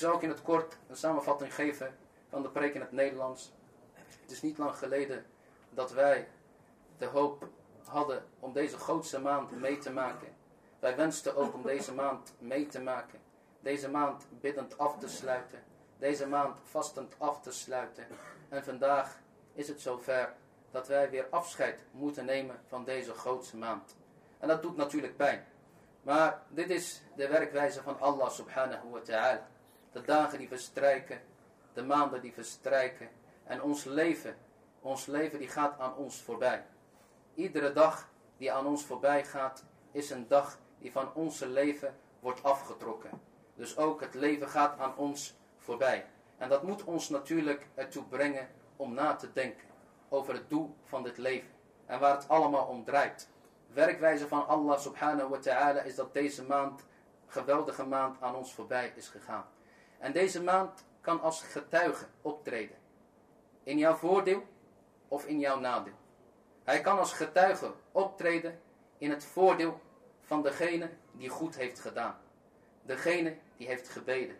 zou ook in het kort een samenvatting geven van de preek in het Nederlands. Het is niet lang geleden dat wij de hoop hadden om deze grootste maand mee te maken. Wij wensten ook om deze maand mee te maken. Deze maand biddend af te sluiten. Deze maand vastend af te sluiten. En vandaag is het zover dat wij weer afscheid moeten nemen van deze grootste maand. En dat doet natuurlijk pijn. Maar dit is de werkwijze van Allah subhanahu wa ta'ala. De dagen die verstrijken, de maanden die verstrijken. En ons leven, ons leven die gaat aan ons voorbij. Iedere dag die aan ons voorbij gaat, is een dag die van onze leven wordt afgetrokken. Dus ook het leven gaat aan ons voorbij. En dat moet ons natuurlijk ertoe brengen om na te denken over het doel van dit leven. En waar het allemaal om draait. Werkwijze van Allah subhanahu wa ta'ala is dat deze maand, geweldige maand, aan ons voorbij is gegaan. En deze maand kan als getuige optreden. In jouw voordeel of in jouw nadeel. Hij kan als getuige optreden in het voordeel van degene die goed heeft gedaan. Degene die heeft gebeden.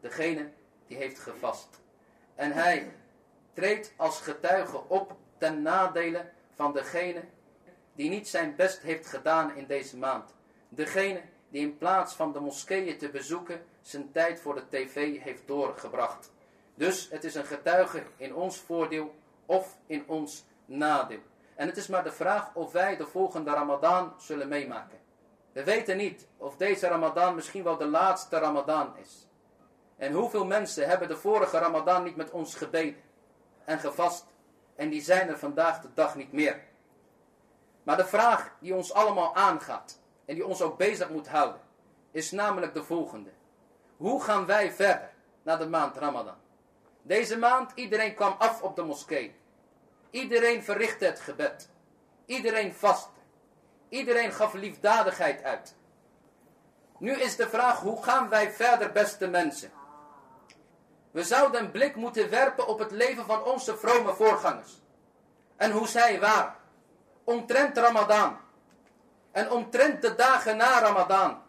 Degene die heeft gevast. En hij treedt als getuige op ten nadele van degene die niet zijn best heeft gedaan in deze maand. Degene die in plaats van de moskeeën te bezoeken zijn tijd voor de tv heeft doorgebracht. Dus het is een getuige in ons voordeel of in ons nadeel. En het is maar de vraag of wij de volgende Ramadan zullen meemaken. We weten niet of deze Ramadan misschien wel de laatste Ramadan is. En hoeveel mensen hebben de vorige Ramadan niet met ons gebeden en gevast. En die zijn er vandaag de dag niet meer. Maar de vraag die ons allemaal aangaat en die ons ook bezig moet houden, is namelijk de volgende. Hoe gaan wij verder naar de maand Ramadan? Deze maand, iedereen kwam af op de moskee. Iedereen verrichtte het gebed. Iedereen vastte. Iedereen gaf liefdadigheid uit. Nu is de vraag, hoe gaan wij verder, beste mensen? We zouden een blik moeten werpen op het leven van onze vrome voorgangers. En hoe zij waren. Omtrent Ramadan. En omtrent de dagen na Ramadan.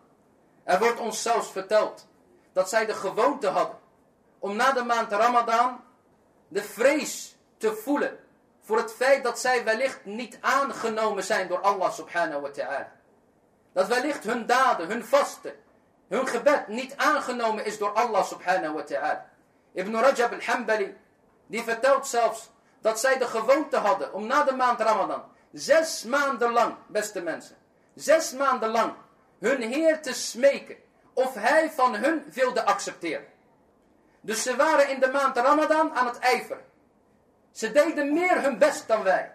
Er wordt ons zelfs verteld dat zij de gewoonte hadden om na de maand Ramadan de vrees te voelen voor het feit dat zij wellicht niet aangenomen zijn door Allah subhanahu wa ta'ala. Dat wellicht hun daden, hun vasten, hun gebed niet aangenomen is door Allah subhanahu wa ta'ala. Ibn Rajab al-Hambali, die vertelt zelfs dat zij de gewoonte hadden om na de maand Ramadan, zes maanden lang, beste mensen, zes maanden lang, hun Heer te smeken of hij van hun wilde accepteren. Dus ze waren in de maand Ramadan aan het ijveren. Ze deden meer hun best dan wij.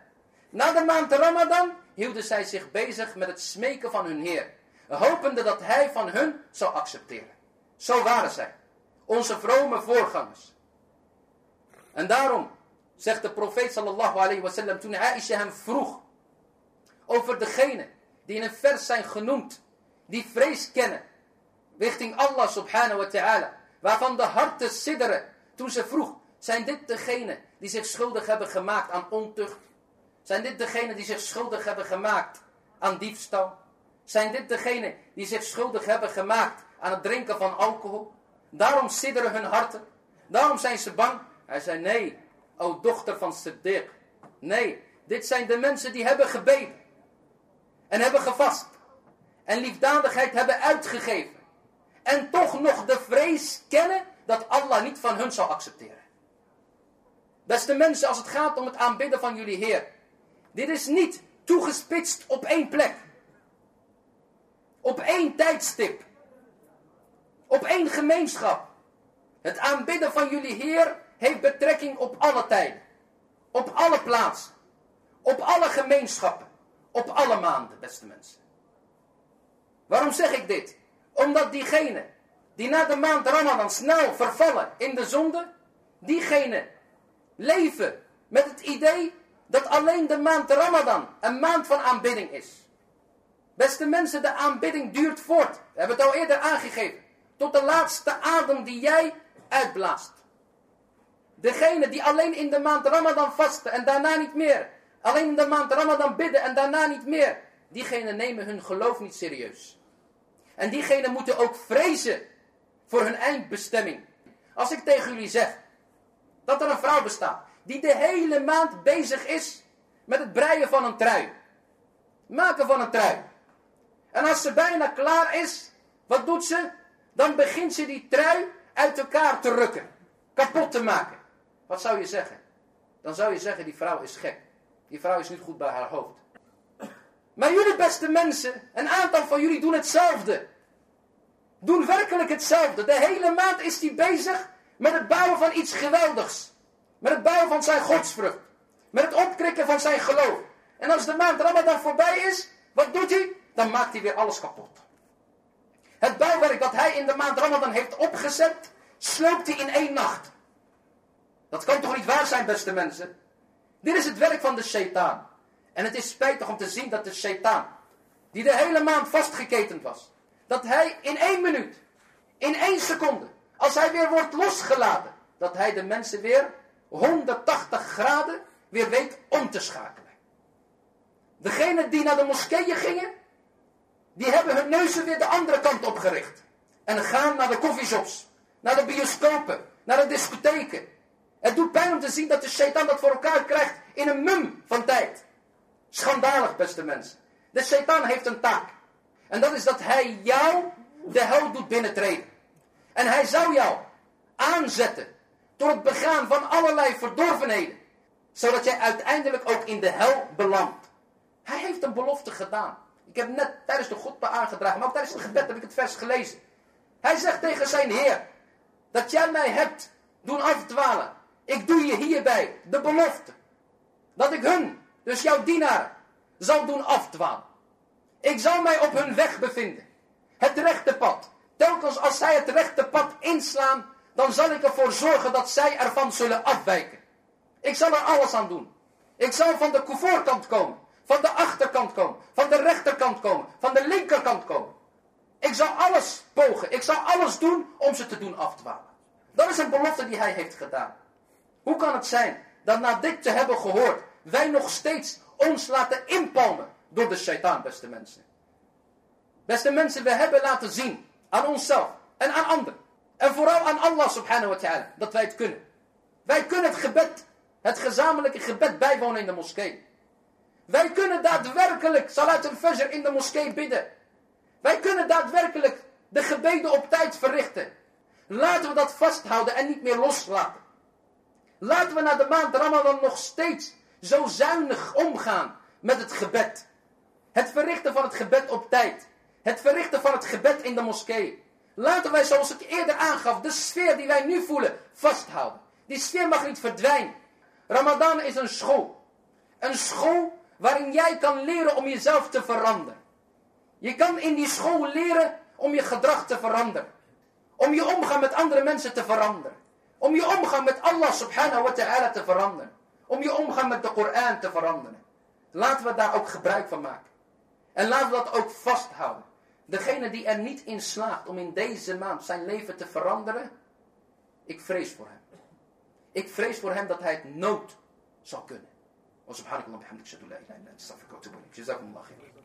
Na de maand Ramadan hielden zij zich bezig met het smeken van hun Heer. Hopende dat hij van hun zou accepteren. Zo waren zij. Onze vrome voorgangers. En daarom zegt de profeet sallallahu alayhi wasallam toen Aisha hem vroeg over degene die in een vers zijn genoemd, die vrees kennen, richting Allah subhanahu wa ta'ala, waarvan de harten sidderen, toen ze vroeg, zijn dit degenen die zich schuldig hebben gemaakt aan ontucht? Zijn dit degenen die zich schuldig hebben gemaakt aan diefstal? Zijn dit degenen die zich schuldig hebben gemaakt aan het drinken van alcohol? Daarom sidderen hun harten. Daarom zijn ze bang. Hij zei, nee, o dochter van Siddiq. Nee, dit zijn de mensen die hebben gebeden. En hebben gevast. En liefdadigheid hebben uitgegeven. En toch nog de vrees kennen dat Allah niet van hun zal accepteren. Beste mensen, als het gaat om het aanbidden van jullie Heer. Dit is niet toegespitst op één plek. Op één tijdstip. Op één gemeenschap. Het aanbidden van jullie Heer heeft betrekking op alle tijden. Op alle plaatsen. Op alle gemeenschappen. Op alle maanden, beste mensen. Waarom zeg ik dit? Omdat diegenen die na de maand Ramadan snel vervallen in de zonde, diegenen leven met het idee dat alleen de maand Ramadan een maand van aanbidding is. Beste mensen, de aanbidding duurt voort. We hebben het al eerder aangegeven. Tot de laatste adem die jij uitblaast. Degene die alleen in de maand Ramadan vasten en daarna niet meer. Alleen de maand Ramadan bidden en daarna niet meer. Diegenen nemen hun geloof niet serieus. En diegenen moeten ook vrezen voor hun eindbestemming. Als ik tegen jullie zeg dat er een vrouw bestaat die de hele maand bezig is met het breien van een trui. Maken van een trui. En als ze bijna klaar is, wat doet ze? Dan begint ze die trui uit elkaar te rukken. Kapot te maken. Wat zou je zeggen? Dan zou je zeggen, die vrouw is gek. Die vrouw is niet goed bij haar hoofd. Maar jullie beste mensen, een aantal van jullie doen hetzelfde. Doen werkelijk hetzelfde. De hele maand is hij bezig met het bouwen van iets geweldigs. Met het bouwen van zijn godsvrucht. Met het opkrikken van zijn geloof. En als de maand Ramadan voorbij is, wat doet hij? Dan maakt hij weer alles kapot. Het bouwwerk dat hij in de maand Ramadan heeft opgezet, sloopt hij in één nacht. Dat kan toch niet waar zijn, beste mensen? Dit is het werk van de shaitaan. En het is spijtig om te zien dat de shaitaan, die de hele maand vastgeketend was, dat hij in één minuut, in één seconde, als hij weer wordt losgelaten, dat hij de mensen weer 180 graden weer weet om te schakelen. Degenen die naar de moskeeën gingen, die hebben hun neuzen weer de andere kant opgericht. En gaan naar de koffieshops, naar de bioscopen, naar de discotheken. Het doet pijn om te zien dat de shaitan dat voor elkaar krijgt in een mum van tijd. Schandalig, beste mensen. De shaitan heeft een taak. En dat is dat hij jou de hel doet binnentreden. En hij zou jou aanzetten tot het begaan van allerlei verdorvenheden. Zodat jij uiteindelijk ook in de hel belandt. Hij heeft een belofte gedaan. Ik heb net tijdens de godbe aangedragen, maar ook tijdens het gebed heb ik het vers gelezen. Hij zegt tegen zijn Heer, dat jij mij hebt doen afdwalen. Ik doe je hierbij de belofte. Dat ik hun, dus jouw dienaar, zal doen afdwalen. Ik zal mij op hun weg bevinden. Het rechte pad. Telkens als zij het rechte pad inslaan, dan zal ik ervoor zorgen dat zij ervan zullen afwijken. Ik zal er alles aan doen. Ik zal van de voorkant komen, van de achterkant komen, van de rechterkant komen, van de linkerkant komen. Ik zal alles pogen, ik zal alles doen om ze te doen afdwalen. Dat is een belofte die hij heeft gedaan. Hoe kan het zijn dat na dit te hebben gehoord, wij nog steeds ons laten inpalmen door de shaitaan, beste mensen? Beste mensen, we hebben laten zien aan onszelf en aan anderen. En vooral aan Allah subhanahu wa ta'ala, dat wij het kunnen. Wij kunnen het gebed, het gezamenlijke gebed bijwonen in de moskee. Wij kunnen daadwerkelijk salat al-fajr in de moskee bidden. Wij kunnen daadwerkelijk de gebeden op tijd verrichten. Laten we dat vasthouden en niet meer loslaten. Laten we na de maand Ramadan nog steeds zo zuinig omgaan met het gebed. Het verrichten van het gebed op tijd. Het verrichten van het gebed in de moskee. Laten wij, zoals ik eerder aangaf, de sfeer die wij nu voelen, vasthouden. Die sfeer mag niet verdwijnen. Ramadan is een school. Een school waarin jij kan leren om jezelf te veranderen. Je kan in die school leren om je gedrag te veranderen. Om je omgang met andere mensen te veranderen. Om je omgang met Allah subhanahu wa ta'ala te veranderen. Om je omgang met de Koran te veranderen. Laten we daar ook gebruik van maken. En laten we dat ook vasthouden. Degene die er niet in slaagt om in deze maand zijn leven te veranderen. Ik vrees voor hem. Ik vrees voor hem dat hij het nood zal kunnen. wa atubu ilayk. Jazakumullah khairan.